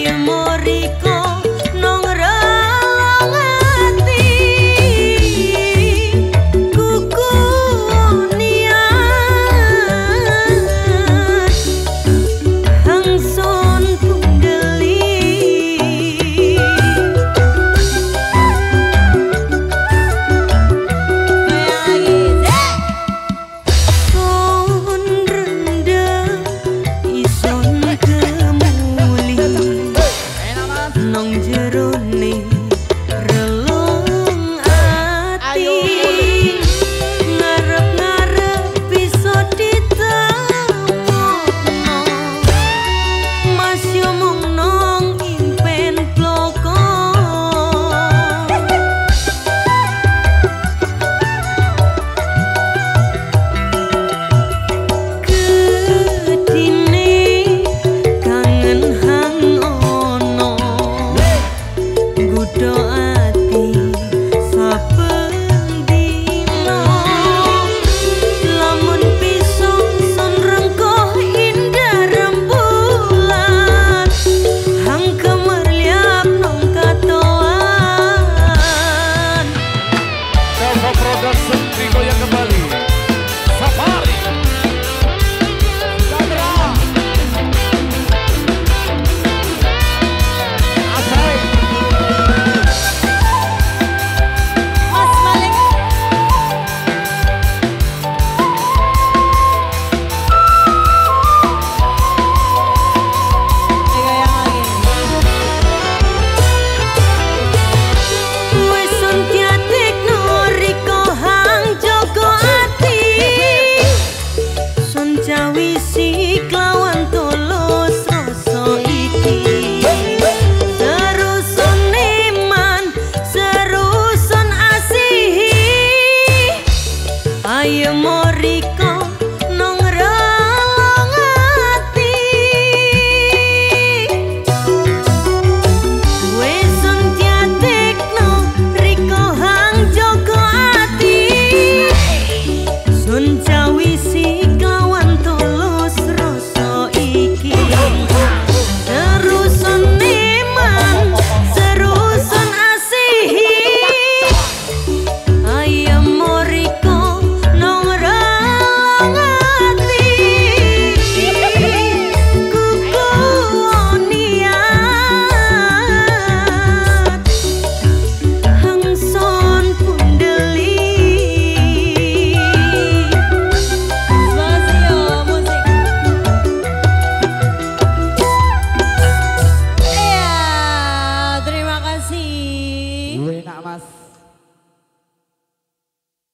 mi amor. nong jero trọn